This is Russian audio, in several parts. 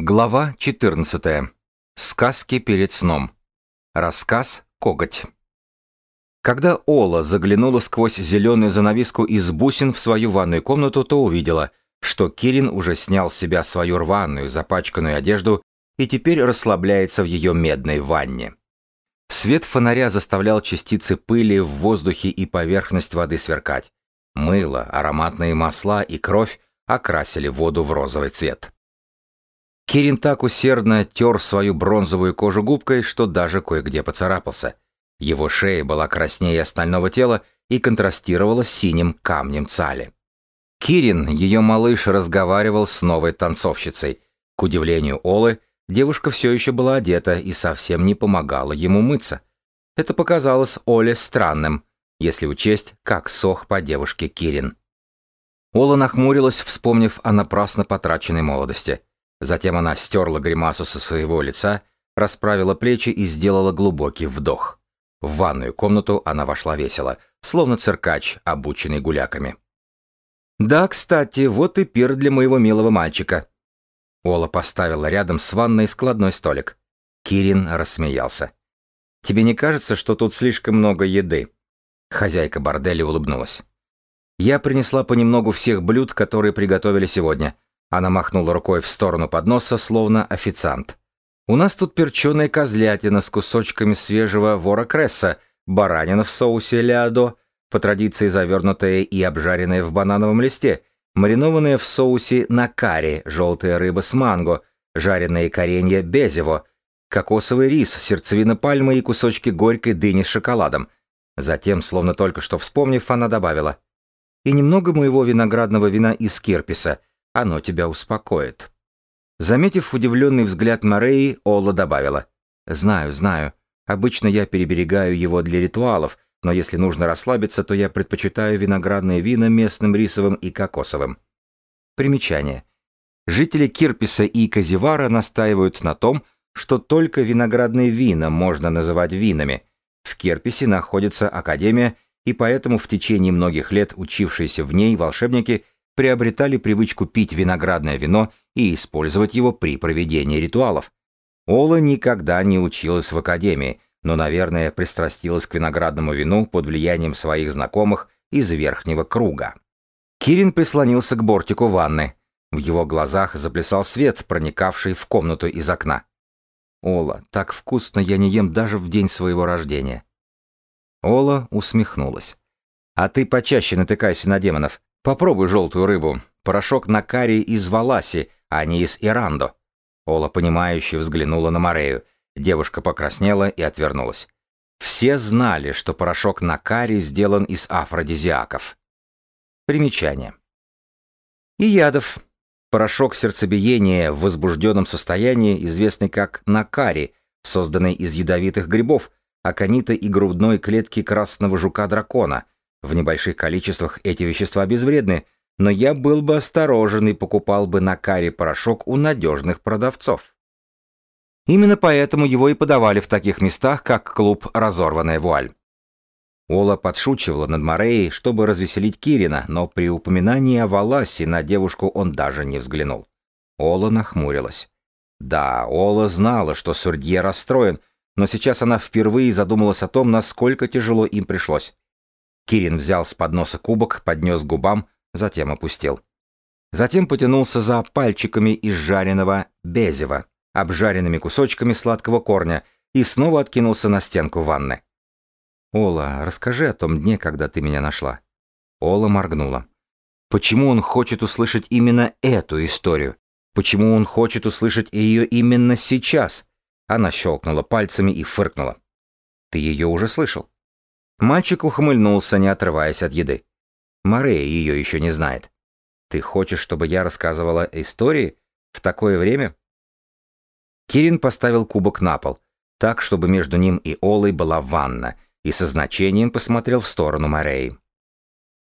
Глава 14. Сказки перед сном. Рассказ «Коготь». Когда Ола заглянула сквозь зеленую занавеску из бусин в свою ванную комнату, то увидела, что Кирин уже снял с себя свою рваную, запачканную одежду и теперь расслабляется в ее медной ванне. Свет фонаря заставлял частицы пыли в воздухе и поверхность воды сверкать. Мыло, ароматные масла и кровь окрасили воду в розовый цвет. Кирин так усердно тер свою бронзовую кожу губкой, что даже кое-где поцарапался. Его шея была краснее остального тела и контрастировала с синим камнем цали. Кирин, ее малыш, разговаривал с новой танцовщицей. К удивлению Олы, девушка все еще была одета и совсем не помогала ему мыться. Это показалось Оле странным, если учесть, как сох по девушке Кирин. Ола нахмурилась, вспомнив о напрасно потраченной молодости. Затем она стерла гримасу со своего лица, расправила плечи и сделала глубокий вдох. В ванную комнату она вошла весело, словно циркач, обученный гуляками. «Да, кстати, вот и пир для моего милого мальчика». Ола поставила рядом с ванной складной столик. Кирин рассмеялся. «Тебе не кажется, что тут слишком много еды?» Хозяйка борделя улыбнулась. «Я принесла понемногу всех блюд, которые приготовили сегодня. Она махнула рукой в сторону подноса, словно официант. «У нас тут перченая козлятина с кусочками свежего ворокресса, баранина в соусе ляодо, по традиции завернутая и обжаренная в банановом листе, маринованная в соусе на карри, желтая рыба с манго, жареные коренья безево, кокосовый рис, сердцевина пальмы и кусочки горькой дыни с шоколадом. Затем, словно только что вспомнив, она добавила. «И немного моего виноградного вина из кирписа, оно тебя успокоит». Заметив удивленный взгляд Мореи, Ола добавила. «Знаю, знаю. Обычно я переберегаю его для ритуалов, но если нужно расслабиться, то я предпочитаю виноградные вина местным рисовым и кокосовым». Примечание. Жители Кирписа и Казивара настаивают на том, что только виноградные вина можно называть винами. В Кирписе находится академия, и поэтому в течение многих лет учившиеся в ней волшебники – приобретали привычку пить виноградное вино и использовать его при проведении ритуалов. Ола никогда не училась в академии, но, наверное, пристрастилась к виноградному вину под влиянием своих знакомых из верхнего круга. Кирин прислонился к бортику ванны. В его глазах заплясал свет, проникавший в комнату из окна. «Ола, так вкусно я не ем даже в день своего рождения». Ола усмехнулась. «А ты почаще натыкайся на демонов. Попробуй желтую рыбу. Порошок на карри из Валаси, а не из Ирандо. Ола, понимающе взглянула на Морею. Девушка покраснела и отвернулась. Все знали, что порошок на карри сделан из афродизиаков. Примечание. И ядов. Порошок сердцебиения в возбужденном состоянии, известный как накари, созданный из ядовитых грибов, аконита и грудной клетки красного жука-дракона – в небольших количествах эти вещества безвредны, но я был бы осторожен и покупал бы на каре порошок у надежных продавцов. Именно поэтому его и подавали в таких местах, как клуб «Разорванная вуаль». Ола подшучивала над Мореей, чтобы развеселить Кирина, но при упоминании о Валасе на девушку он даже не взглянул. Ола нахмурилась. Да, Ола знала, что Сурдье расстроен, но сейчас она впервые задумалась о том, насколько тяжело им пришлось. Кирин взял с подноса кубок, поднес к губам, затем опустил. Затем потянулся за пальчиками из жареного безева, обжаренными кусочками сладкого корня, и снова откинулся на стенку ванны. «Ола, расскажи о том дне, когда ты меня нашла». Ола моргнула. Почему он хочет услышать именно эту историю? Почему он хочет услышать ее именно сейчас? Она щелкнула пальцами и фыркнула. Ты ее уже слышал? Мальчик ухмыльнулся, не отрываясь от еды. Морея ее еще не знает. Ты хочешь, чтобы я рассказывала истории в такое время? Кирин поставил кубок на пол, так, чтобы между ним и Олой была ванна, и со значением посмотрел в сторону Мореи.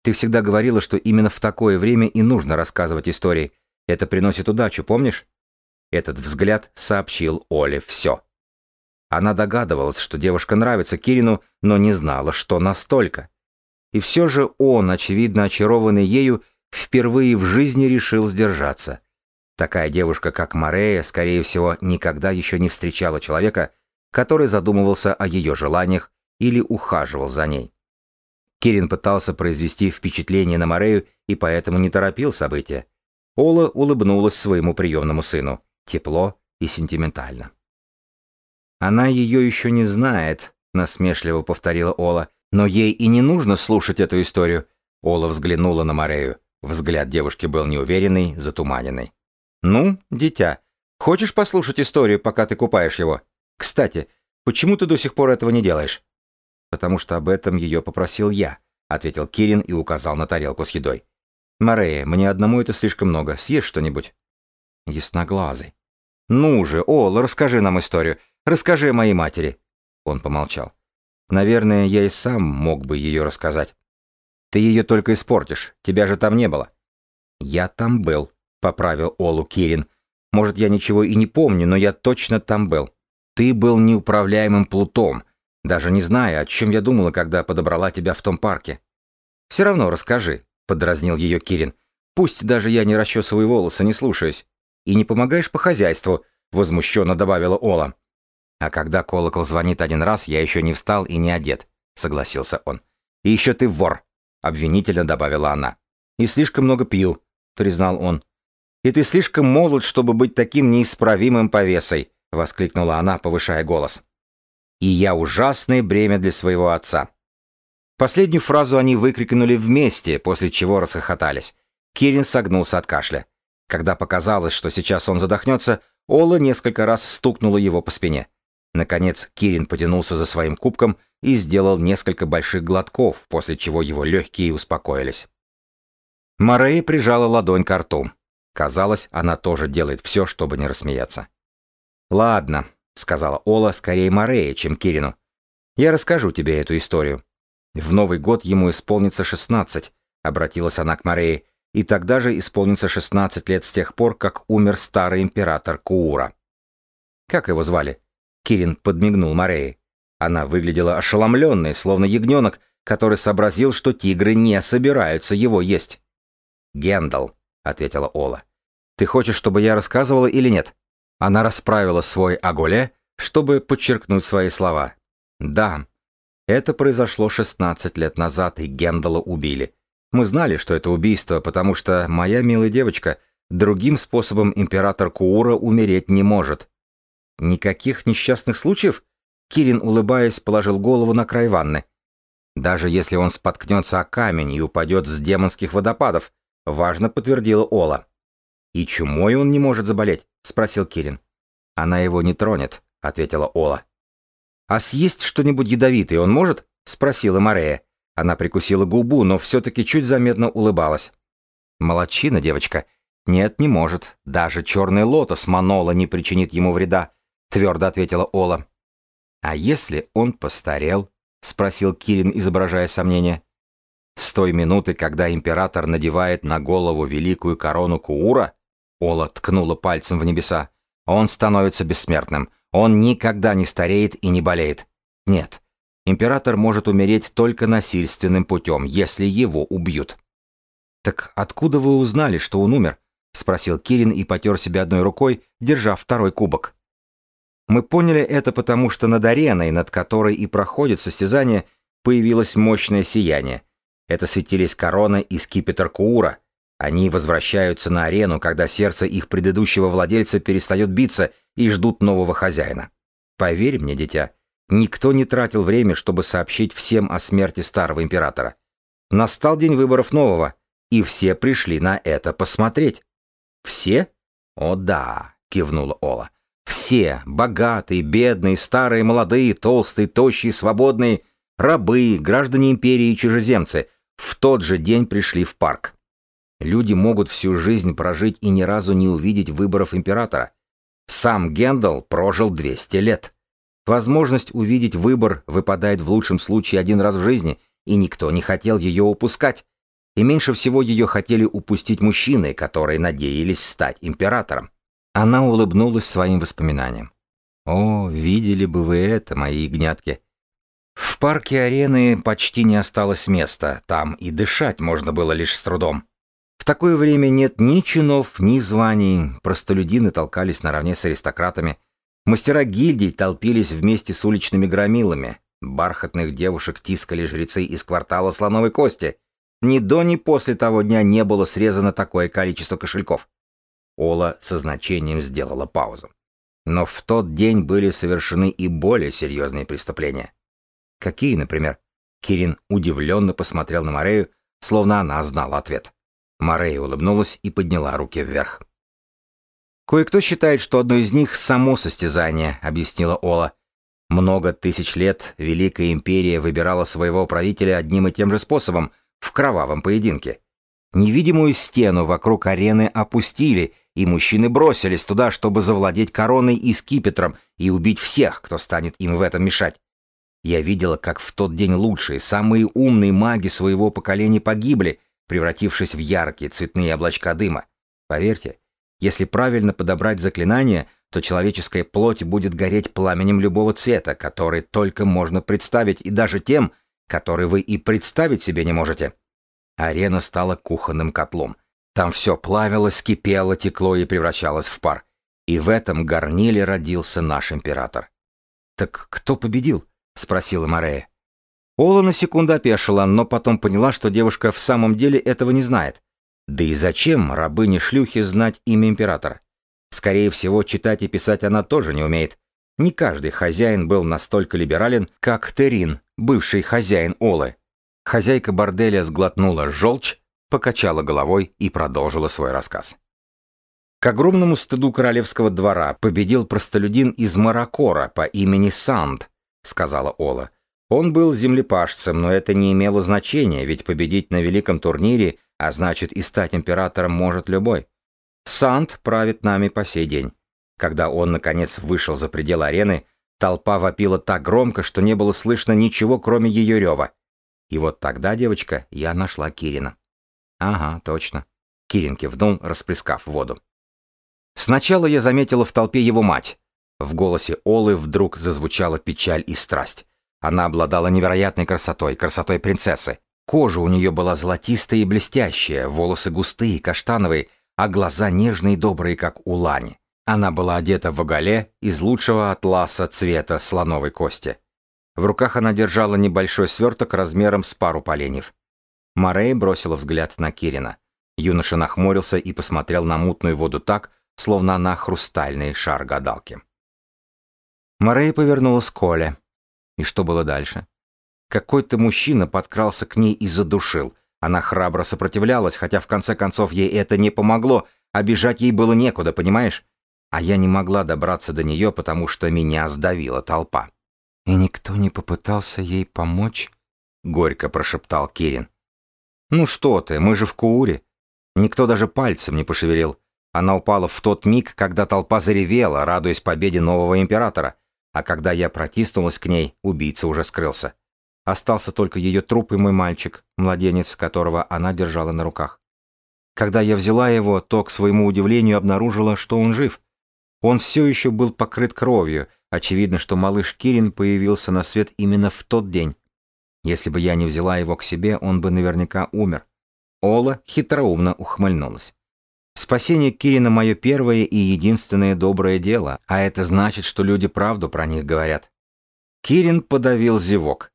Ты всегда говорила, что именно в такое время и нужно рассказывать истории. Это приносит удачу, помнишь? Этот взгляд сообщил Оле все. Она догадывалась, что девушка нравится Кирину, но не знала, что настолько. И все же он, очевидно очарованный ею, впервые в жизни решил сдержаться. Такая девушка, как Морея, скорее всего, никогда еще не встречала человека, который задумывался о ее желаниях или ухаживал за ней. Кирин пытался произвести впечатление на Морею и поэтому не торопил события. Ола улыбнулась своему приемному сыну, тепло и сентиментально. «Она ее еще не знает», — насмешливо повторила Ола, «но ей и не нужно слушать эту историю». Ола взглянула на Морею. Взгляд девушки был неуверенный, затуманенный. «Ну, дитя, хочешь послушать историю, пока ты купаешь его? Кстати, почему ты до сих пор этого не делаешь?» «Потому что об этом ее попросил я», — ответил Кирин и указал на тарелку с едой. «Морея, мне одному это слишком много. Съешь что-нибудь?» «Ясноглазый». «Ну же, Ол, расскажи нам историю. Расскажи моей матери». Он помолчал. «Наверное, я и сам мог бы ее рассказать. Ты ее только испортишь. Тебя же там не было». «Я там был», — поправил Олу Кирин. «Может, я ничего и не помню, но я точно там был. Ты был неуправляемым плутом, даже не зная, о чем я думала, когда подобрала тебя в том парке. Все равно расскажи, подразнил ее Кирин. Пусть даже я не расчесываю волосы, не слушаюсь. И не помогаешь по хозяйству, возмущенно добавила Ола. А когда колокол звонит один раз, я еще не встал и не одет, согласился он. И еще ты вор, обвинительно добавила она. И слишком много пью, признал он. И ты слишком молод, чтобы быть таким неисправимым повесой, воскликнула она, повышая голос и я ужасное бремя для своего отца. Последнюю фразу они выкрикнули вместе, после чего расхохотались. Кирин согнулся от кашля. Когда показалось, что сейчас он задохнется, Ола несколько раз стукнула его по спине. Наконец Кирин потянулся за своим кубком и сделал несколько больших глотков, после чего его легкие успокоились. Морей прижала ладонь к рту. Казалось, она тоже делает все, чтобы не рассмеяться. «Ладно», сказала Ола скорее Морея, чем Кирину. Я расскажу тебе эту историю. В Новый год ему исполнится 16, обратилась она к Морее, и тогда же исполнится 16 лет с тех пор, как умер старый император Куура. Как его звали? Кирин подмигнул Морее. Она выглядела ошеломленной, словно ягненок, который сообразил, что тигры не собираются его есть. «Гендал», — ответила Ола. «Ты хочешь, чтобы я рассказывала или нет?» Она расправила свой агуле, чтобы подчеркнуть свои слова. «Да, это произошло 16 лет назад, и Гендала убили. Мы знали, что это убийство, потому что, моя милая девочка, другим способом император Куура умереть не может». «Никаких несчастных случаев?» Кирин, улыбаясь, положил голову на край ванны. «Даже если он споткнется о камень и упадет с демонских водопадов», — важно подтвердила Ола. «И чумой он не может заболеть?» — спросил Кирин. «Она его не тронет», — ответила Ола. «А съесть что-нибудь ядовитое он может?» — спросила Марея. Она прикусила губу, но все-таки чуть заметно улыбалась. «Молодчина, девочка. Нет, не может. Даже черный лотос Манола не причинит ему вреда», — твердо ответила Ола. «А если он постарел?» — спросил Кирин, изображая сомнение. «С той минуты, когда император надевает на голову великую корону Куура?» Ола ткнула пальцем в небеса. Он становится бессмертным. Он никогда не стареет и не болеет. Нет. Император может умереть только насильственным путем, если его убьют. «Так откуда вы узнали, что он умер?» — спросил Кирин и потер себя одной рукой, держа второй кубок. Мы поняли это потому, что над ареной, над которой и проходит состязание, появилось мощное сияние. Это светились корона и скипетр Куура — они возвращаются на арену, когда сердце их предыдущего владельца перестает биться и ждут нового хозяина. Поверь мне, дитя, никто не тратил время, чтобы сообщить всем о смерти старого императора. Настал день выборов нового, и все пришли на это посмотреть. Все? О да, кивнула Ола. Все, богатые, бедные, старые, молодые, толстые, тощие, свободные, рабы, граждане империи и чужеземцы, в тот же день пришли в парк. Люди могут всю жизнь прожить и ни разу не увидеть выборов императора. Сам Гендал прожил 200 лет. Возможность увидеть выбор выпадает в лучшем случае один раз в жизни, и никто не хотел ее упускать. И меньше всего ее хотели упустить мужчины, которые надеялись стать императором. Она улыбнулась своим воспоминаниям. «О, видели бы вы это, мои ягнятки!» В парке арены почти не осталось места, там и дышать можно было лишь с трудом. В такое время нет ни чинов, ни званий, простолюдины толкались наравне с аристократами, мастера гильдий толпились вместе с уличными громилами, бархатных девушек тискали жрецы из квартала Слоновой Кости. Ни до, ни после того дня не было срезано такое количество кошельков. Ола со значением сделала паузу. Но в тот день были совершены и более серьезные преступления. Какие, например? Кирин удивленно посмотрел на Морею, словно она знала ответ. Морея улыбнулась и подняла руки вверх. «Кое-кто считает, что одно из них — само состязание», — объяснила Ола. «Много тысяч лет Великая Империя выбирала своего правителя одним и тем же способом — в кровавом поединке. Невидимую стену вокруг арены опустили, и мужчины бросились туда, чтобы завладеть короной и скипетром и убить всех, кто станет им в этом мешать. Я видела, как в тот день лучшие, самые умные маги своего поколения погибли, превратившись в яркие цветные облачка дыма. Поверьте, если правильно подобрать заклинание, то человеческая плоть будет гореть пламенем любого цвета, который только можно представить, и даже тем, который вы и представить себе не можете. Арена стала кухонным котлом. Там все плавилось, кипело, текло и превращалось в пар. И в этом горниле родился наш император. «Так кто победил?» — спросила Морея. Ола на секунду опешила, но потом поняла, что девушка в самом деле этого не знает. Да и зачем рабыне-шлюхе знать имя императора? Скорее всего, читать и писать она тоже не умеет. Не каждый хозяин был настолько либерален, как Терин, бывший хозяин Олы. Хозяйка борделя сглотнула желчь, покачала головой и продолжила свой рассказ. К огромному стыду королевского двора победил простолюдин из Маракора по имени Санд, сказала Ола. Он был землепашцем, но это не имело значения, ведь победить на великом турнире, а значит и стать императором может любой. Санд правит нами по сей день. Когда он, наконец, вышел за пределы арены, толпа вопила так громко, что не было слышно ничего, кроме ее рева. И вот тогда, девочка, я нашла Кирина. Ага, точно. Кирин кивнул, расплескав воду. Сначала я заметила в толпе его мать. В голосе Олы вдруг зазвучала печаль и страсть. Она обладала невероятной красотой, красотой принцессы. Кожа у нее была золотистая и блестящая, волосы густые, каштановые, а глаза нежные и добрые, как у Лани. Она была одета в оголе из лучшего атласа цвета слоновой кости. В руках она держала небольшой сверток размером с пару поленьев. Морей бросила взгляд на Кирина. Юноша нахмурился и посмотрел на мутную воду так, словно она хрустальный шар гадалки. Морей повернулась к Коле. И что было дальше? Какой-то мужчина подкрался к ней и задушил. Она храбро сопротивлялась, хотя в конце концов ей это не помогло, а бежать ей было некуда, понимаешь? А я не могла добраться до нее, потому что меня сдавила толпа. «И никто не попытался ей помочь?» — горько прошептал Кирин. «Ну что ты, мы же в Кууре». Никто даже пальцем не пошевелил. Она упала в тот миг, когда толпа заревела, радуясь победе нового императора а когда я протиснулась к ней, убийца уже скрылся. Остался только ее труп и мой мальчик, младенец, которого она держала на руках. Когда я взяла его, то, к своему удивлению, обнаружила, что он жив. Он все еще был покрыт кровью, очевидно, что малыш Кирин появился на свет именно в тот день. Если бы я не взяла его к себе, он бы наверняка умер. Ола хитроумно ухмыльнулась. Спасение Кирина мое первое и единственное доброе дело, а это значит, что люди правду про них говорят. Кирин подавил зевок.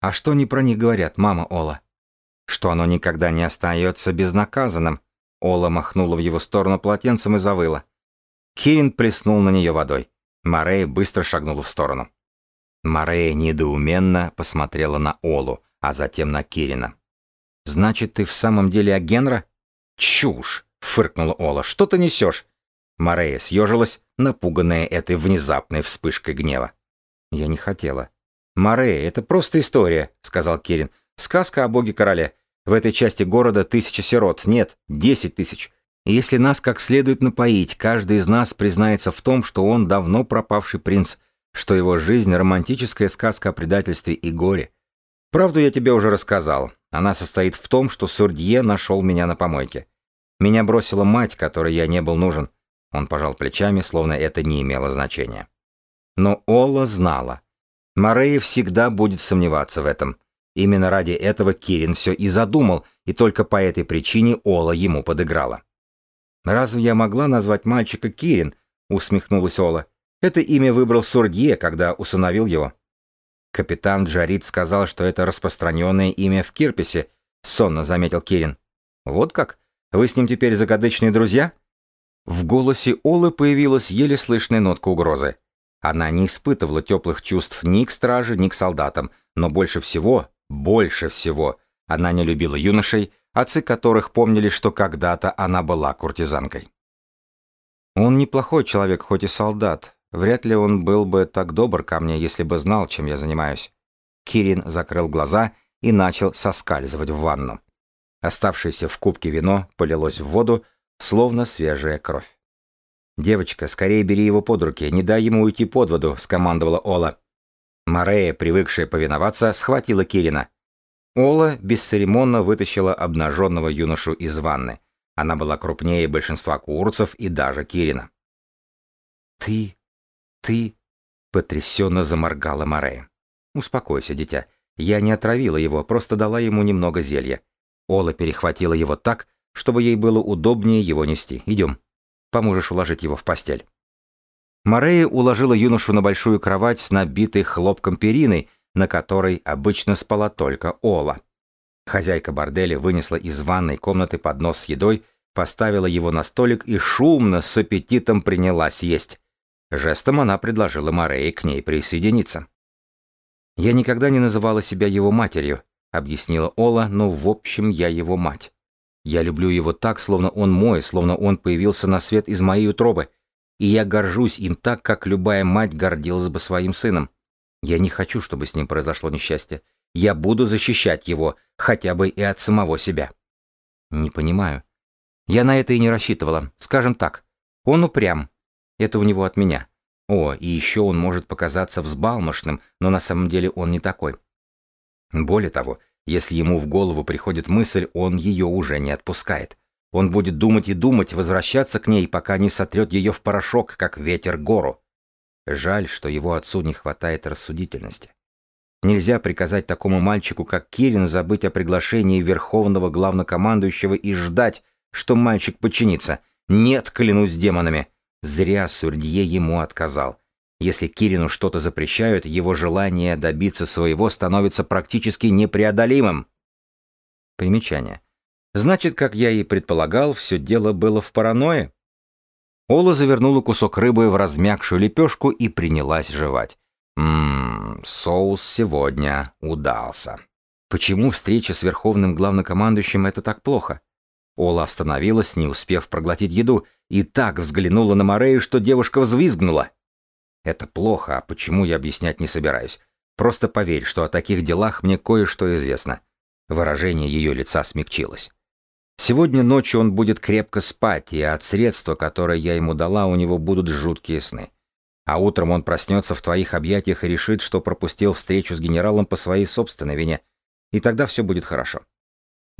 А что они про них говорят, мама Ола? Что оно никогда не остается безнаказанным. Ола махнула в его сторону полотенцем и завыла. Кирин плеснул на нее водой. Морея быстро шагнула в сторону. Морея недоуменно посмотрела на Олу, а затем на Кирина. «Значит, ты в самом деле Агенра?» «Чушь!» — фыркнула Ола. «Что ты несешь?» Морея съежилась, напуганная этой внезапной вспышкой гнева. «Я не хотела». «Морея, это просто история», — сказал Кирин. «Сказка о боге-короле. В этой части города тысяча сирот. Нет, десять тысяч. Если нас как следует напоить, каждый из нас признается в том, что он давно пропавший принц, что его жизнь — романтическая сказка о предательстве и горе. Правду я тебе уже рассказал. Она состоит в том, что Сурдье нашел меня на помойке. Меня бросила мать, которой я не был нужен. Он пожал плечами, словно это не имело значения. Но Ола знала. Морея всегда будет сомневаться в этом. Именно ради этого Кирин все и задумал, и только по этой причине Ола ему подыграла. «Разве я могла назвать мальчика Кирин?» — усмехнулась Ола. «Это имя выбрал Сурдье, когда усыновил его». «Капитан Джарит сказал, что это распространенное имя в Кирписе», — сонно заметил Кирин. «Вот как? Вы с ним теперь загадочные друзья?» В голосе Олы появилась еле слышная нотка угрозы. Она не испытывала теплых чувств ни к страже, ни к солдатам, но больше всего, больше всего, она не любила юношей, отцы которых помнили, что когда-то она была куртизанкой. «Он неплохой человек, хоть и солдат. Вряд ли он был бы так добр ко мне, если бы знал, чем я занимаюсь». Кирин закрыл глаза и начал соскальзывать в ванну. Оставшееся в кубке вино полилось в воду, словно свежая кровь. «Девочка, скорее бери его под руки, не дай ему уйти под воду», — скомандовала Ола. Морея, привыкшая повиноваться, схватила Кирина. Ола бесцеремонно вытащила обнаженного юношу из ванны. Она была крупнее большинства курцев и даже Кирина. «Ты... ты...» — потрясенно заморгала Морея. «Успокойся, дитя. Я не отравила его, просто дала ему немного зелья. Ола перехватила его так, чтобы ей было удобнее его нести. Идем. Поможешь уложить его в постель». Морея уложила юношу на большую кровать с набитой хлопком периной, на которой обычно спала только Ола. Хозяйка борделя вынесла из ванной комнаты поднос с едой, поставила его на столик и шумно, с аппетитом принялась есть. Жестом она предложила Морее к ней присоединиться. «Я никогда не называла себя его матерью», — объяснила Ола, «но в общем я его мать. Я люблю его так, словно он мой, словно он появился на свет из моей утробы, и я горжусь им так, как любая мать гордилась бы своим сыном. Я не хочу, чтобы с ним произошло несчастье. Я буду защищать его, хотя бы и от самого себя. Не понимаю. Я на это и не рассчитывала. Скажем так, он упрям. Это у него от меня. О, и еще он может показаться взбалмошным, но на самом деле он не такой. Более того, если ему в голову приходит мысль, он ее уже не отпускает. Он будет думать и думать, возвращаться к ней, пока не сотрет ее в порошок, как ветер гору. Жаль, что его отцу не хватает рассудительности. Нельзя приказать такому мальчику, как Кирин, забыть о приглашении верховного главнокомандующего и ждать, что мальчик подчинится. Нет, клянусь демонами. Зря Сурдье ему отказал. Если Кирину что-то запрещают, его желание добиться своего становится практически непреодолимым. Примечание. Значит, как я и предполагал, все дело было в паранойе? Ола завернула кусок рыбы в размягшую лепешку и принялась жевать. Ммм, соус сегодня удался. Почему встреча с верховным главнокомандующим это так плохо? Ола остановилась, не успев проглотить еду, и так взглянула на Морею, что девушка взвизгнула. Это плохо, а почему я объяснять не собираюсь. Просто поверь, что о таких делах мне кое-что известно. Выражение ее лица смягчилось. Сегодня ночью он будет крепко спать, и от средства, которое я ему дала, у него будут жуткие сны. А утром он проснется в твоих объятиях и решит, что пропустил встречу с генералом по своей собственной вине. И тогда все будет хорошо.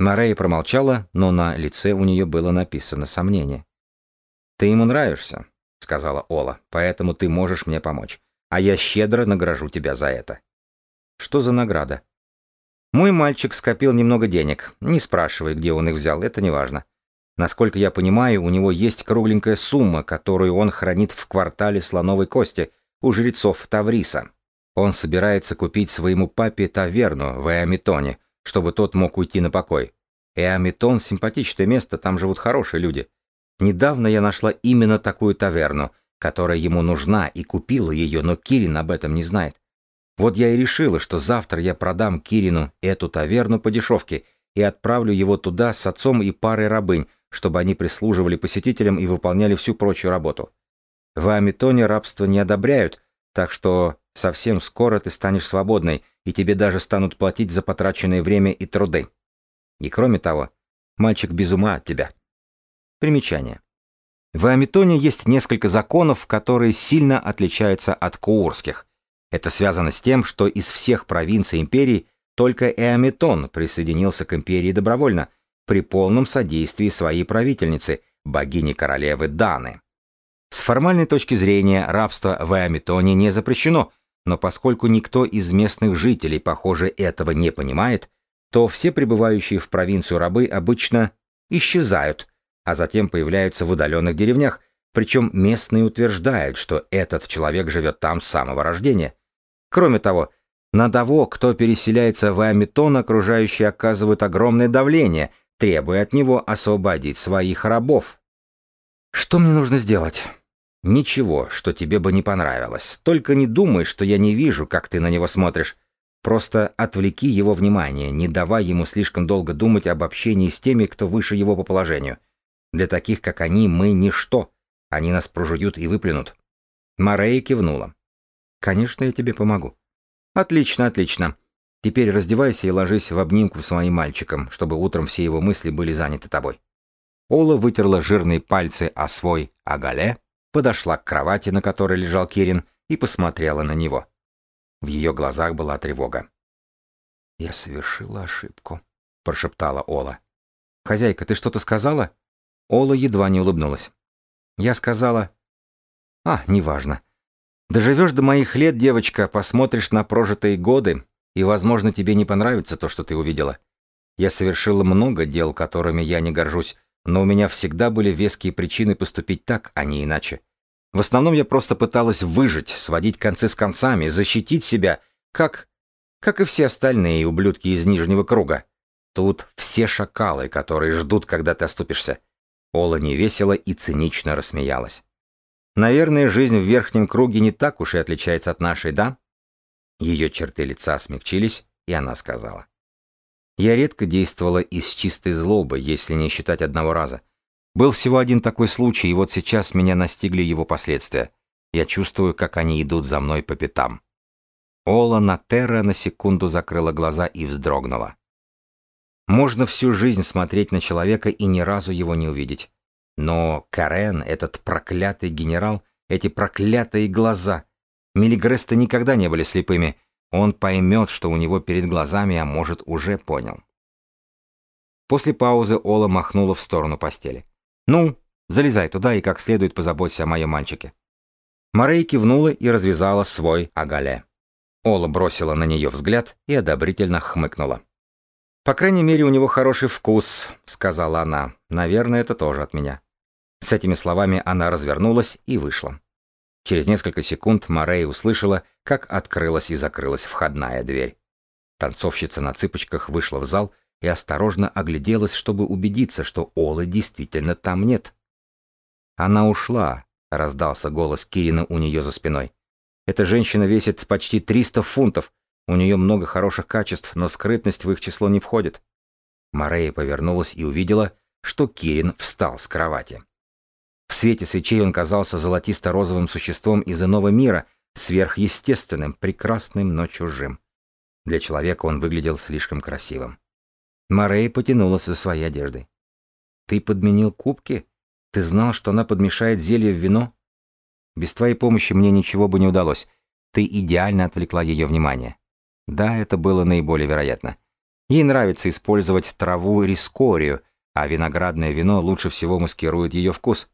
Марея промолчала, но на лице у нее было написано сомнение. «Ты ему нравишься», — сказала Ола, — «поэтому ты можешь мне помочь. А я щедро награжу тебя за это». «Что за награда?» Мой мальчик скопил немного денег. Не спрашивай, где он их взял, это не важно. Насколько я понимаю, у него есть кругленькая сумма, которую он хранит в квартале слоновой кости у жрецов Тавриса. Он собирается купить своему папе таверну в Эамитоне, чтобы тот мог уйти на покой. Эамитон — симпатичное место, там живут хорошие люди. Недавно я нашла именно такую таверну, которая ему нужна, и купила ее, но Кирин об этом не знает. Вот я и решила, что завтра я продам Кирину эту таверну по дешевке и отправлю его туда с отцом и парой рабынь, чтобы они прислуживали посетителям и выполняли всю прочую работу. В Амитоне рабство не одобряют, так что совсем скоро ты станешь свободной, и тебе даже станут платить за потраченное время и труды. И кроме того, мальчик без ума от тебя. Примечание. В Амитоне есть несколько законов, которые сильно отличаются от куурских. Это связано с тем, что из всех провинций империи только Эаметон присоединился к империи добровольно, при полном содействии своей правительницы, богини-королевы Даны. С формальной точки зрения рабство в Эаметоне не запрещено, Но поскольку никто из местных жителей, похоже, этого не понимает, то все прибывающие в провинцию рабы обычно исчезают, а затем появляются в удаленных деревнях, причем местные утверждают, что этот человек живет там с самого рождения. Кроме того, на того, кто переселяется в Амитон, окружающие оказывают огромное давление, требуя от него освободить своих рабов. Что мне нужно сделать? Ничего, что тебе бы не понравилось. Только не думай, что я не вижу, как ты на него смотришь. Просто отвлеки его внимание, не давай ему слишком долго думать об общении с теми, кто выше его по положению. Для таких, как они, мы ничто. Они нас прожуют и выплюнут. Морея кивнула. Конечно, я тебе помогу. Отлично, отлично. Теперь раздевайся и ложись в обнимку с своим мальчиком, чтобы утром все его мысли были заняты тобой. Ола вытерла жирные пальцы о свой агале, подошла к кровати, на которой лежал Кирин, и посмотрела на него. В ее глазах была тревога. «Я совершила ошибку», — прошептала Ола. «Хозяйка, ты что-то сказала?» Ола едва не улыбнулась. «Я сказала...» «А, неважно. Доживешь до моих лет, девочка, посмотришь на прожитые годы, и, возможно, тебе не понравится то, что ты увидела. Я совершила много дел, которыми я не горжусь, но у меня всегда были веские причины поступить так, а не иначе. В основном я просто пыталась выжить, сводить концы с концами, защитить себя, как... как и все остальные ублюдки из Нижнего круга. Тут все шакалы, которые ждут, когда ты оступишься. Ола невесело и цинично рассмеялась. Наверное, жизнь в верхнем круге не так уж и отличается от нашей, да? Ее черты лица смягчились, и она сказала. Я редко действовала из чистой злобы, если не считать одного раза. Был всего один такой случай, и вот сейчас меня настигли его последствия. Я чувствую, как они идут за мной по пятам. Ола Натерра на секунду закрыла глаза и вздрогнула. Можно всю жизнь смотреть на человека и ни разу его не увидеть. Но Карен, этот проклятый генерал, эти проклятые глаза. Милигресты никогда не были слепыми. Он поймет, что у него перед глазами, а может, уже понял. После паузы Ола махнула в сторону постели. «Ну, залезай туда и как следует позаботься о моем мальчике». Морей кивнула и развязала свой агале. Ола бросила на нее взгляд и одобрительно хмыкнула. «По крайней мере, у него хороший вкус», — сказала она. «Наверное, это тоже от меня». С этими словами она развернулась и вышла. Через несколько секунд Морей услышала, как открылась и закрылась входная дверь. Танцовщица на цыпочках вышла в зал и осторожно огляделась, чтобы убедиться, что Олы действительно там нет. «Она ушла», — раздался голос Кирина у нее за спиной. «Эта женщина весит почти 300 фунтов. У нее много хороших качеств, но скрытность в их число не входит». Морея повернулась и увидела, что Кирин встал с кровати. В свете свечей он казался золотисто-розовым существом из иного мира, сверхъестественным, прекрасным, но чужим. Для человека он выглядел слишком красивым. Морей потянулась за своей одеждой. «Ты подменил кубки? Ты знал, что она подмешает зелье в вино?» «Без твоей помощи мне ничего бы не удалось. Ты идеально отвлекла ее внимание». Да, это было наиболее вероятно. Ей нравится использовать траву рискорию, а виноградное вино лучше всего маскирует ее вкус.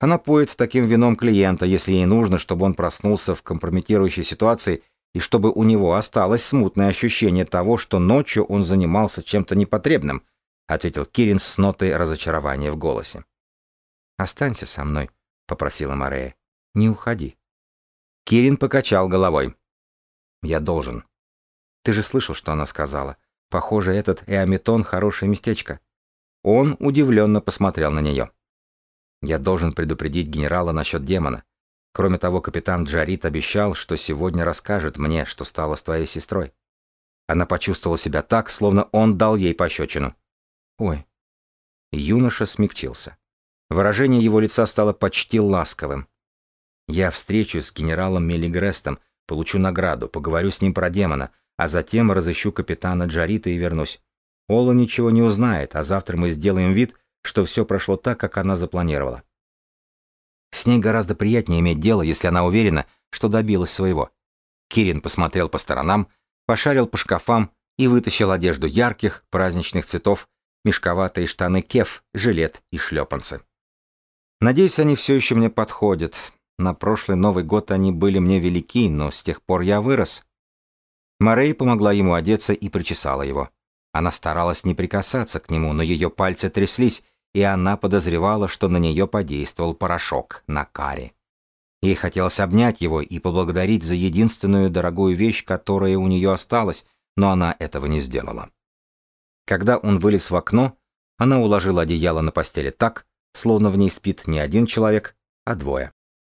Она поет таким вином клиента, если ей нужно, чтобы он проснулся в компрометирующей ситуации и чтобы у него осталось смутное ощущение того, что ночью он занимался чем-то непотребным, ответил Кирин с нотой разочарования в голосе. «Останься со мной», — попросила Марея. «Не уходи». Кирин покачал головой. «Я должен». «Ты же слышал, что она сказала. Похоже, этот Эометон — хорошее местечко». Он удивленно посмотрел на нее. «Я должен предупредить генерала насчет демона. Кроме того, капитан Джарит обещал, что сегодня расскажет мне, что стало с твоей сестрой. Она почувствовала себя так, словно он дал ей пощечину. Ой. Юноша смягчился. Выражение его лица стало почти ласковым. Я встречусь с генералом Мелигрестом, получу награду, поговорю с ним про демона, а затем разыщу капитана Джарита и вернусь. Ола ничего не узнает, а завтра мы сделаем вид, что все прошло так, как она запланировала. С ней гораздо приятнее иметь дело, если она уверена, что добилась своего. Кирин посмотрел по сторонам, пошарил по шкафам и вытащил одежду ярких, праздничных цветов, мешковатые штаны кеф, жилет и шлепанцы. Надеюсь, они все еще мне подходят. На прошлый Новый год они были мне велики, но с тех пор я вырос». Морей помогла ему одеться и причесала его. Она старалась не прикасаться к нему, но ее пальцы тряслись, и она подозревала, что на нее подействовал порошок на каре. Ей хотелось обнять его и поблагодарить за единственную дорогую вещь, которая у нее осталась, но она этого не сделала. Когда он вылез в окно, она уложила одеяло на постели так, словно в ней спит не один человек, а двое.